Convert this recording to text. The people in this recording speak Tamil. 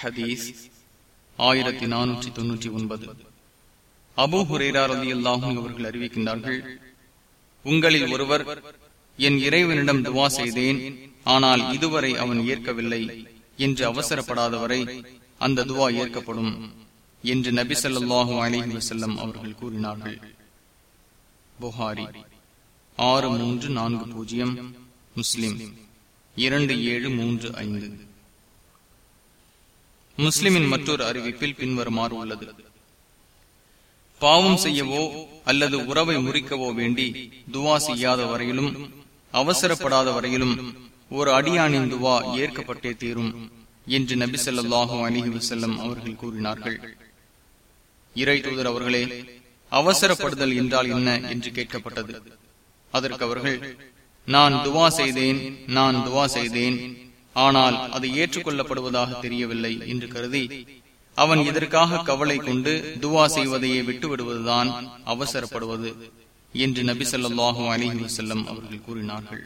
ஹதீஸ் ஆயிரத்தி நானூற்றி தொன்னூற்றி ஒன்பது. அபு ஹுரேரார் அலி அல்லாஹும் அவர்கள் அறிவிக்கின்றார்கள் உங்களில் ஒருவர் என் இறைவனிடம் துவா செய்தேன் ஆனால் இதுவரை அவன் ஏற்கவில்லை என்று அவசரப்படாதவரை அந்த துவா ஏற்கப்படும் என்று நபி சொல்லாஹு அலிஹி வசல்லம் அவர்கள் கூறினார்கள். புகாரி ஆறு மூன்று நான்கு பூஜ்ஜியம் முஸ்லிம் இரண்டு ஏழு மூன்று ஐந்து. முஸ்லிமின் மற்றொரு அறிவிப்பில் பின்வருமாறு உள்ளது. பாவம் செய்யவோ அல்லது உறவை முறிக்கவோ வேண்டி துவா செய்யாத வரையிலும் அவசரப்படாத வரையிலும் ஒரு அடியானின் துவா ஏற்கப்பட்டே தீரும் என்று நபி சொல்லாஹு அலிஹி வசல்லம் அவர்கள் கூறினார்கள். இறை தூதர் அவர்களே அவசரப்படுதல் என்றால் என்ன என்று கேட்கப்பட்டது. அதற்கு அவர்கள் நான் துவா செய்தேன் நான் துவா செய்தேன் ஆனால் அது ஏற்றுக்கொள்ளப்படுவதாக தெரியவில்லை என்று கருதி அவன் இதற்காக கவலை கொண்டு துவா செய்வதையே விட்டுவிடுவதுதான் அவசரப்படுவது என்று நபி சொல்லாஹு அலிஹி வசல்லம் அவர்கள் கூறினார்கள்.